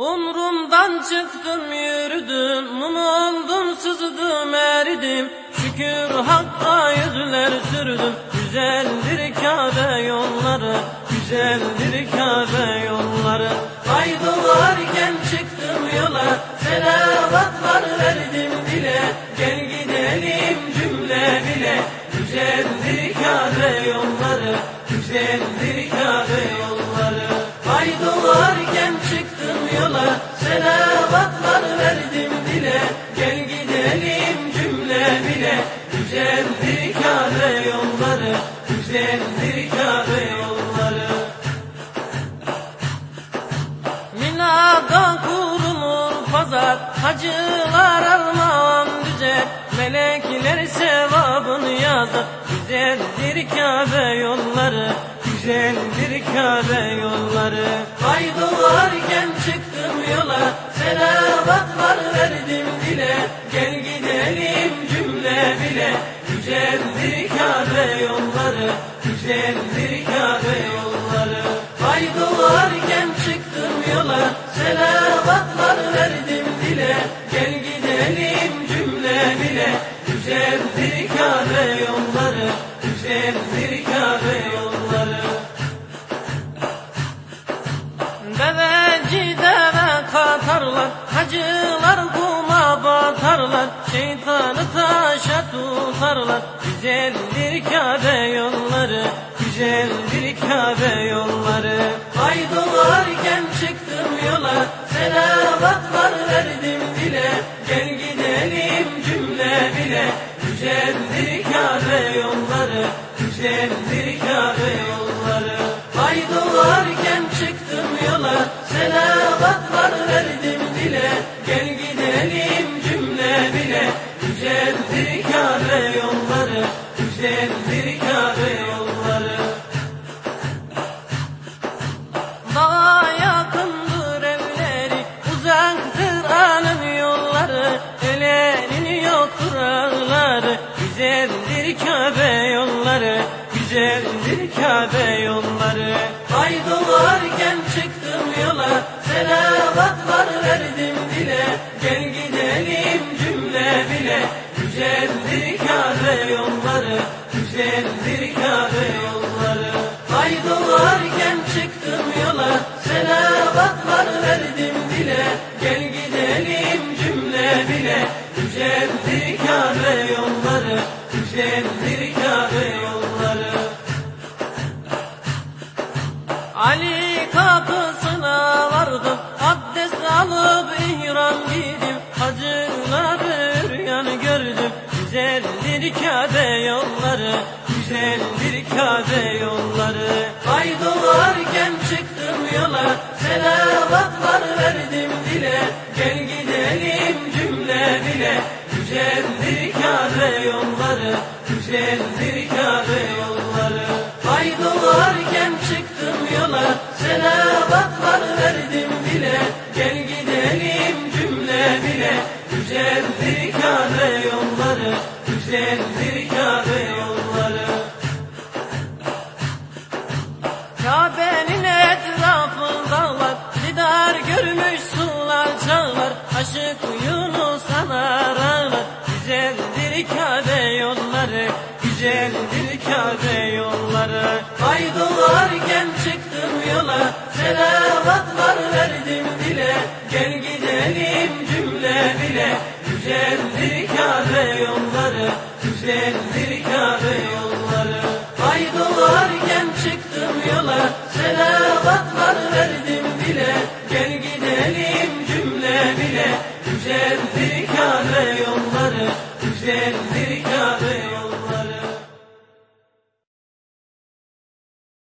Umrumdan çıktım yürüdüm, mum oldum sızdım eridim. Şükür Hakk'a yüzler sürdüm, güzeldir Kabe yolları, güzeldir Kabe yolları. Ay doğarken çıktım yola, selavatlar verdim dile. Gel gidelim cümle bile, güzeldir Kabe yolları, güzeldir Kabe yolları. Yola Selavatlar verdim dile Gel gidelim cümle bile. Güzeldir Kabe yolları Güzeldir Kabe yolları. Mina'da kurulur pazar Hacılar armağan düzer Melekler sevabını yazar Güzeldir Kabe yolları Güzeldir Kabe yolları Güzeldir Kabe yolları Güzeldir Kabe yolları. Ay doğarken çıktım yola Selavatlar verdim dile. Gel gidelim cümle bile. Güzeldir Kabe yolları Güzeldir Hacılar kuma batarlar Şeytanı taşa tutarlar. Güzeldir Kabe yolları Güzeldir Kabe yolları. Ay doğarken çıktım yola Selavatlar verdim dile. Gel gidelim cümle bile Güzeldir Kabe yolları Güzeldir Kabe yolları Güzeldir Kabe yolları. Güzeldir Kabe yolları. Dağa yakındır evleri Uzaktır alem yolları. Ellerinin yoktur ağları Güzeldir Kabe yolları. Güzeldir Kabe yolları. Ay doğarken çıktım yola Selavatlar verdim dile. Gel gidelim Güzeldir Kabe yolları Güzeldir Kabe yolları. Ay doğarken çıktım yola Selavatlar verdim dile. Gel gidelim cümle bile Güzeldir Kabe yolları Güzeldir Kabe yolları. Ali kapısına Kabe yolları Güzeldir Kabe yolları. Ay doğarken çıktım yola Selavatlar verdim dile. Gel gidelim cümle bile Güzeldir Kabe yolları Güzeldir Kabe yolları. Ay doğarken çıktım yola Selavatlar Güzeldir Kabe yolları Kabe'nin etrafı dağlar Didar görmüş sular çağlar. Aşık Yunus anar ağlar Güzeldir Kabe yolları Güzeldir Kabe yolları. Ay doğarken çıktım yola Selavatlar verdim dile. Gel gidelim cümle bile Güzeldir Kabe yolları güzeldir Kabe yolları. Haydolarken çıktım yola. Selavatlar verdim dile Gel gidelim cümle bile. Güzeldir Kabe yolları. Güzeldir